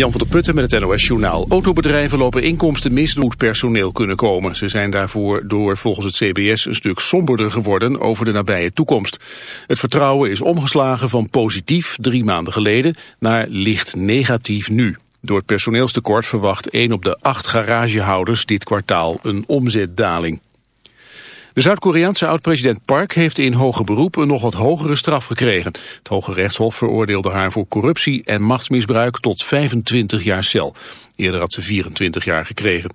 Jan van der Putten met het NOS Journaal. Autobedrijven lopen inkomsten mis personeel kunnen komen. Ze zijn daarvoor door volgens het CBS een stuk somberder geworden over de nabije toekomst. Het vertrouwen is omgeslagen van positief drie maanden geleden naar licht negatief nu. Door het personeelstekort verwacht 1 op de 8 garagehouders dit kwartaal een omzetdaling. De Zuid-Koreaanse oud-president Park heeft in hoger beroep een nog wat hogere straf gekregen. Het Hoge Rechtshof veroordeelde haar voor corruptie en machtsmisbruik tot 25 jaar cel. Eerder had ze 24 jaar gekregen.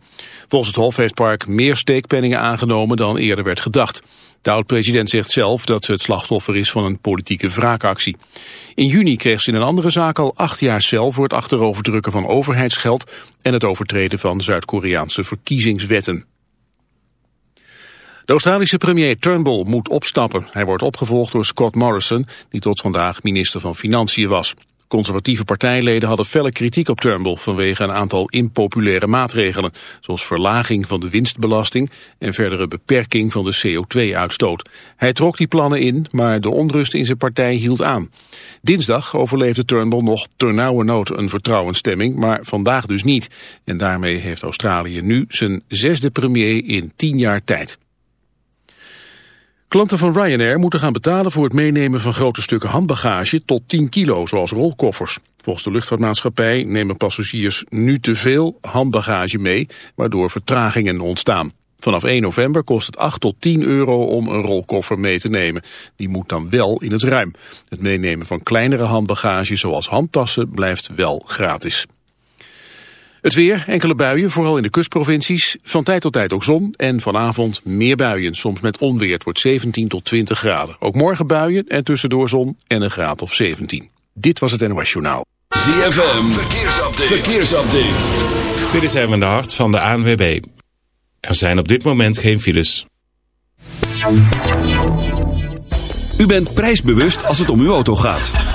Volgens het Hof heeft Park meer steekpenningen aangenomen dan eerder werd gedacht. De oud-president zegt zelf dat ze het slachtoffer is van een politieke wraakactie. In juni kreeg ze in een andere zaak al acht jaar cel voor het achteroverdrukken van overheidsgeld en het overtreden van Zuid-Koreaanse verkiezingswetten. De Australische premier Turnbull moet opstappen. Hij wordt opgevolgd door Scott Morrison, die tot vandaag minister van Financiën was. Conservatieve partijleden hadden felle kritiek op Turnbull vanwege een aantal impopulaire maatregelen, zoals verlaging van de winstbelasting en verdere beperking van de CO2-uitstoot. Hij trok die plannen in, maar de onrust in zijn partij hield aan. Dinsdag overleefde Turnbull nog ternauwernood een vertrouwensstemming, maar vandaag dus niet. En daarmee heeft Australië nu zijn zesde premier in tien jaar tijd. Klanten van Ryanair moeten gaan betalen voor het meenemen van grote stukken handbagage tot 10 kilo, zoals rolkoffers. Volgens de luchtvaartmaatschappij nemen passagiers nu te veel handbagage mee, waardoor vertragingen ontstaan. Vanaf 1 november kost het 8 tot 10 euro om een rolkoffer mee te nemen. Die moet dan wel in het ruim. Het meenemen van kleinere handbagage zoals handtassen blijft wel gratis. Het weer, enkele buien, vooral in de kustprovincies. Van tijd tot tijd ook zon en vanavond meer buien. Soms met onweer. Het wordt 17 tot 20 graden. Ook morgen buien en tussendoor zon en een graad of 17. Dit was het NOS Journaal. ZFM, verkeersupdate. verkeersupdate. Dit is even de hart van de ANWB. Er zijn op dit moment geen files. U bent prijsbewust als het om uw auto gaat.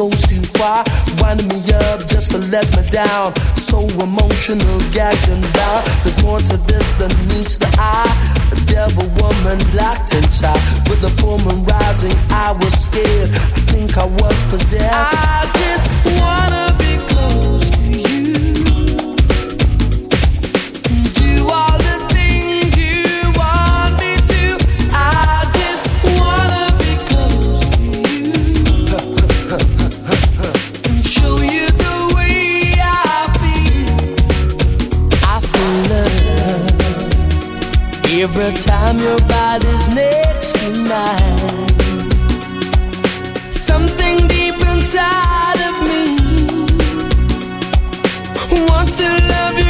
goes too far, winding me up just to let me down. So emotional, gagging and. There's more to this than meets the eye. A devil woman locked inside with the full moon rising. I was scared. I think I was possessed. I just wanna. the time your body's next to mine. Something deep inside of me wants to love you.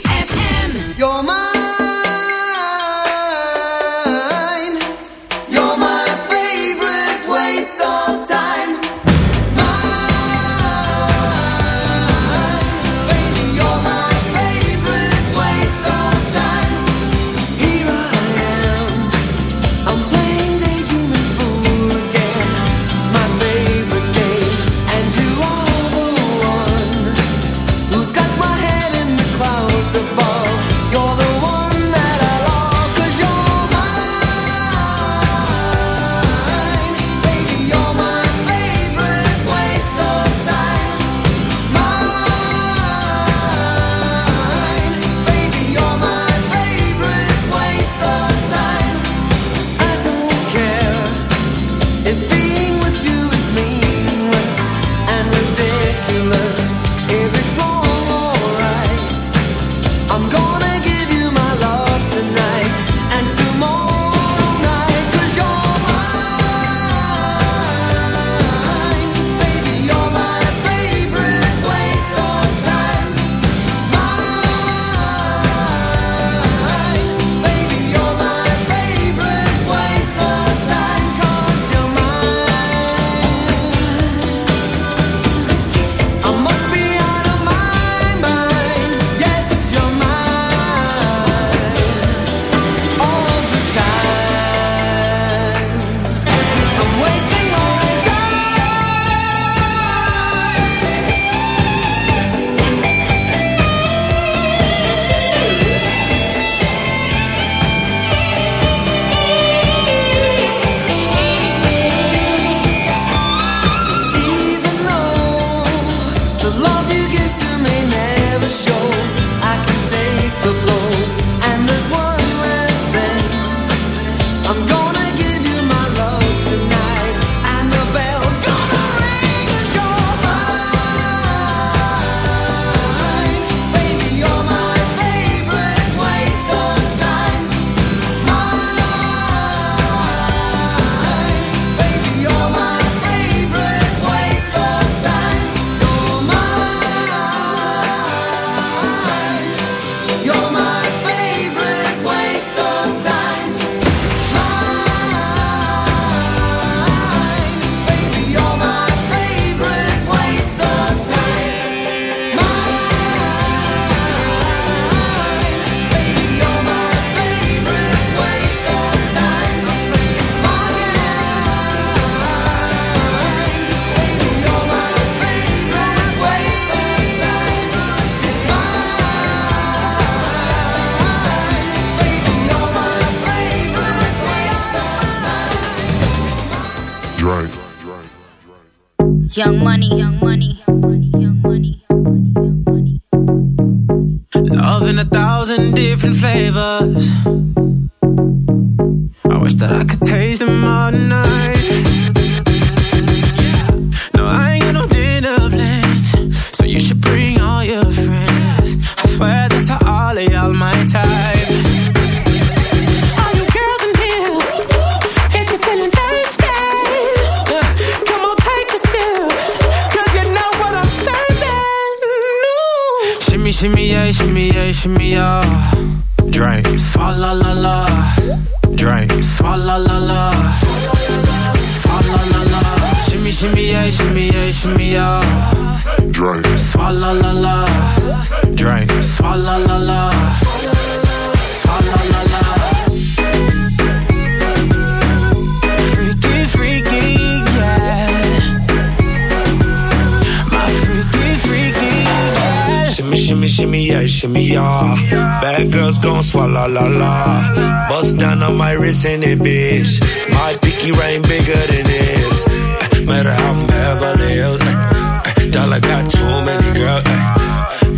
Down on my wrist in it, bitch. My pinky ring bigger than this. Uh, matter how I'm Beverly Hills. Uh, uh, dollar got too many girls.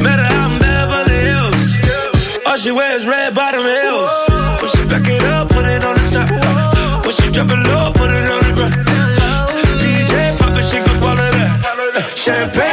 Matter how I'm Beverly Hills. All she wears red bottom heels. When she back it up, put it on the top. When she drop it low, put it on the ground. DJ pop it, she gon' swallow that. Champagne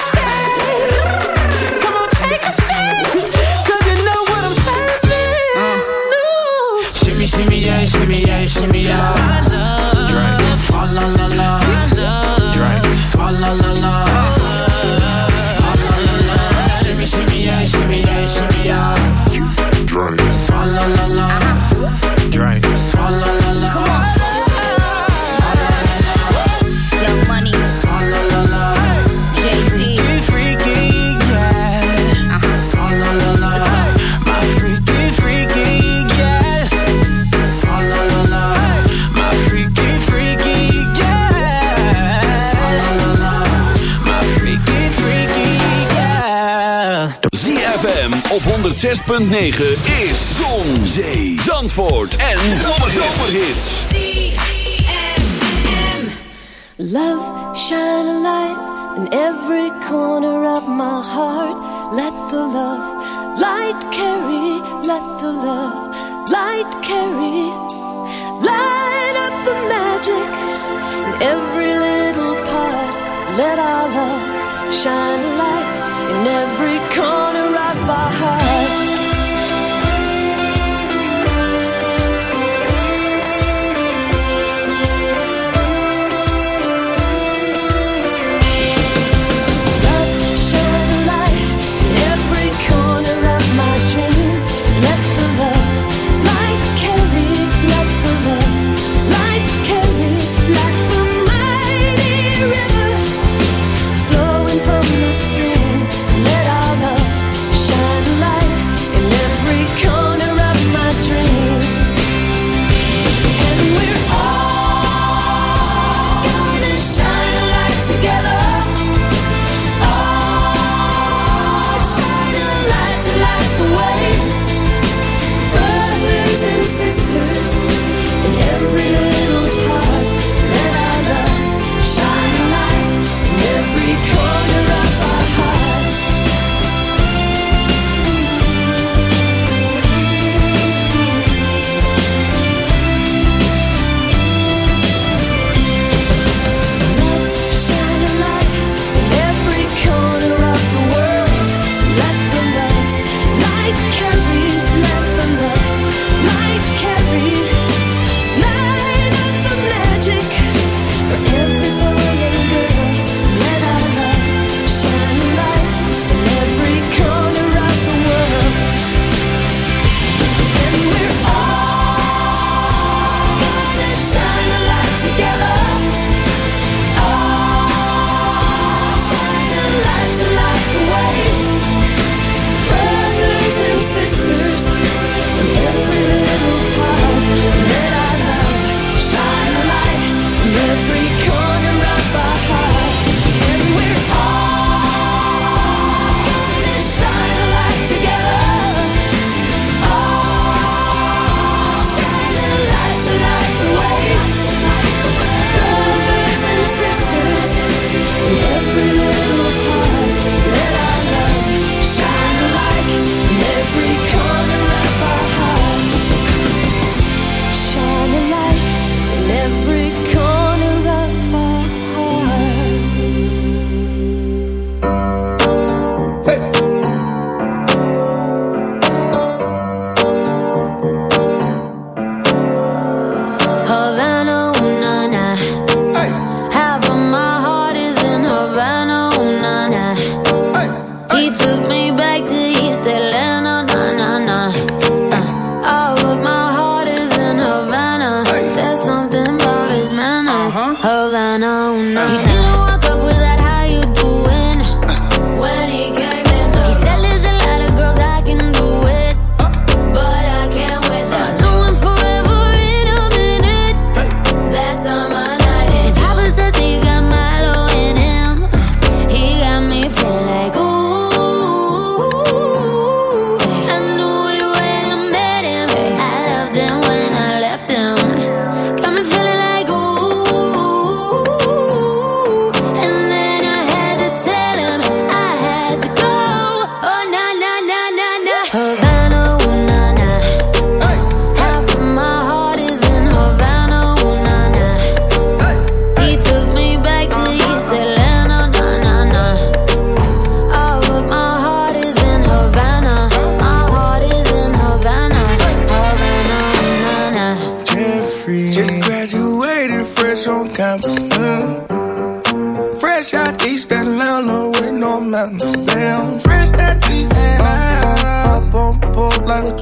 Shimmy, yeah, shimmy, yeah, shimmy, yeah. Drink, swalla la la. Drink, 106.9 is Zon, Zee, Zandvoort en Zomerhits. Love, shine a light in every corner of my heart. Let the love light carry, let the love light carry. Light up the magic in every little part. Let our love shine a light in every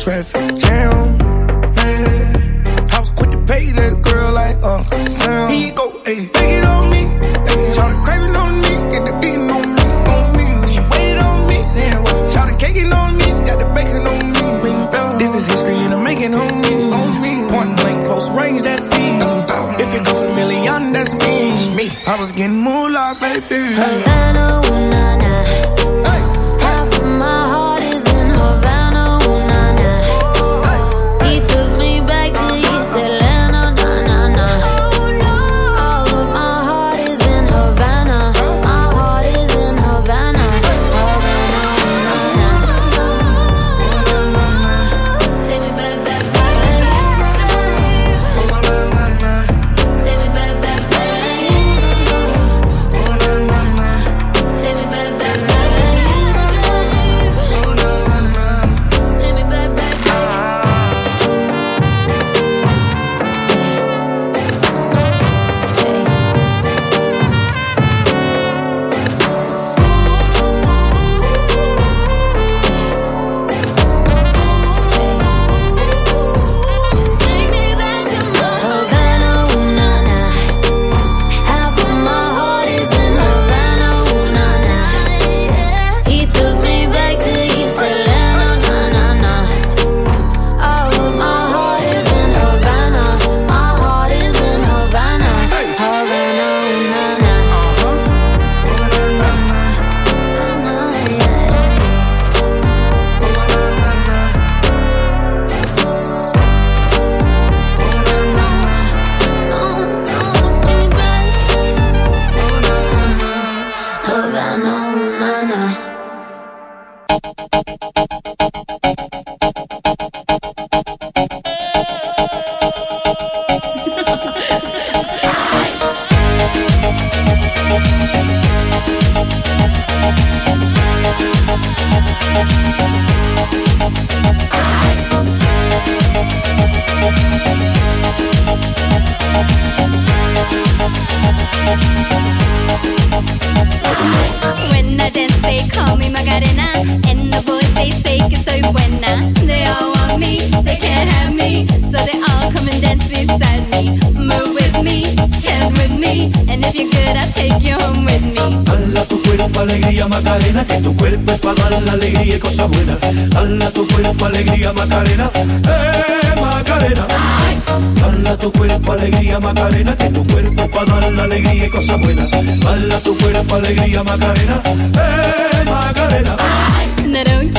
board traffic jam. Man. I was quick to pay that girl like Uncle Sam. Here you go, ayy. Take it on me. Ayy. Shout the craving on me. Get the beating on me. On me. She waited on me. Then what? Shout the caking on me. Got the bacon on me. This is history and I'm making on me. On me. Point blank, close range, that feed. If it goes a million, that's me. me. I was getting moolah, baby. Havana, Move with me, chant with me. And if you're good, I'll take you home with me. Dala tu cuerpo alegría Macarena, que tu cuerpo es para dar la alegría y cosas buenas. Dala tu cuerpo alegría Macarena, eh Macarena. Dala tu cuerpo alegría Macarena, que tu cuerpo es para dar la alegría y cosas buenas. Dala tu cuerpo alegría Macarena, eh Macarena. Now don't you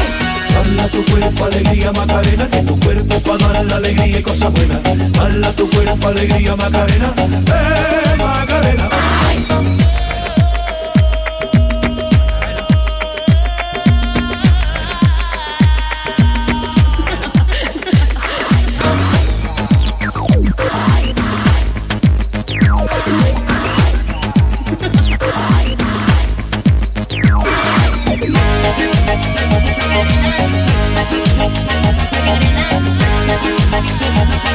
Dale a tu cuerpo alegría Macarena, que tu cuerpo para dar la alegría y cosas buenas. Dale a tu cuerpo alegría Macarena, eh Macarena.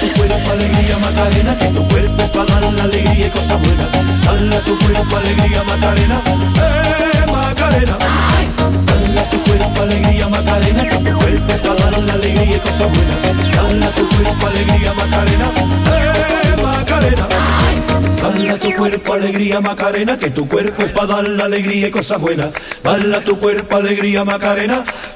Tu cuerpo alegría Macarena, que tu cuerpo es para dar la alegría y cosas buenas. Dale tu cuerpo alegría Macarena, eh Macarena. Dale tu cuerpo alegría Macarena, que tu cuerpo es para dar la alegría y cosas buenas. Dale tu cuerpo alegría Macarena, eh Macarena. Dale tu cuerpo alegría Macarena, que tu cuerpo es para dar la alegría y cosas buenas. Dale tu cuerpo alegría Macarena, eh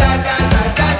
za za za za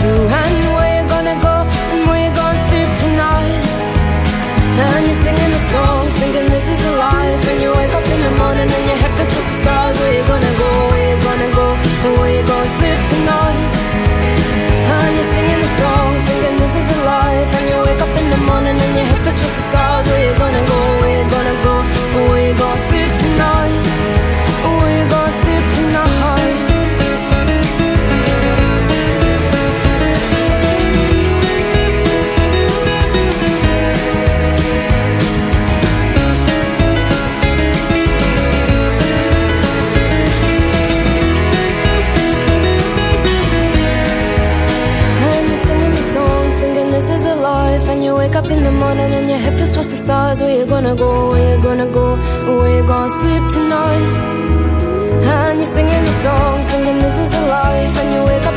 And where you gonna go and where you gonna sleep tonight And you're singing the songs thinking this is a life And you wake up in the morning and your head twisted stars Where you gonna go, where you gonna go and where you gonna sleep tonight and you're singing the song, thinking this is a life. And you wake up in the morning and your stars. Where you gonna go? Stars. Where you gonna go? Where you gonna go? Where you gonna sleep tonight? And you're singing the songs, thinking this is a life. And you wake up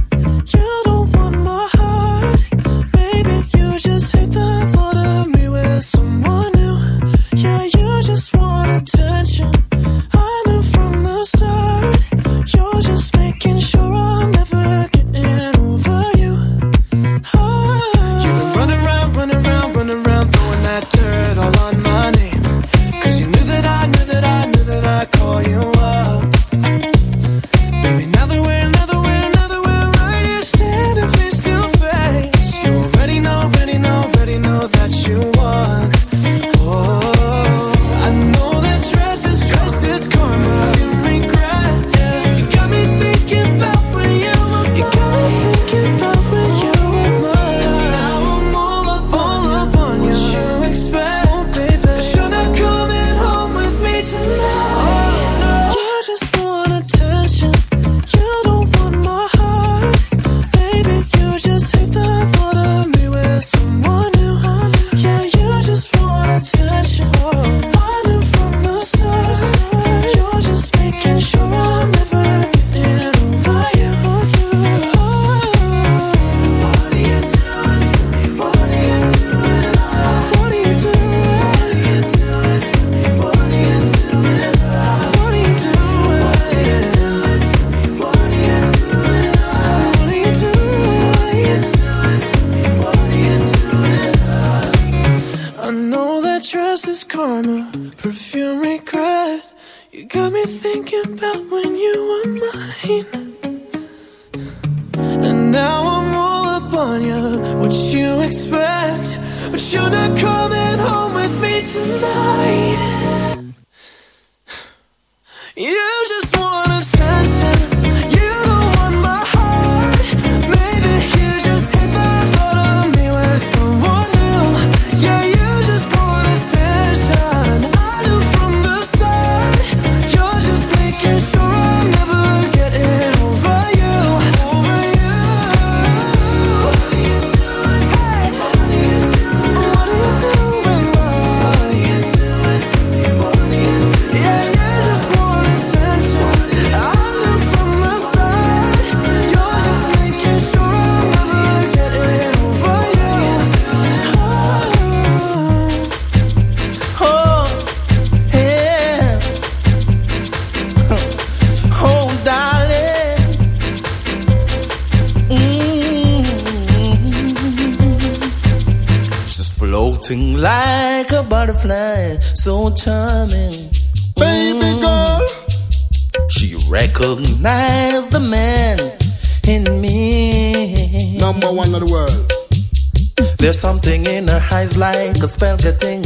Cause spell getting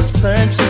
was.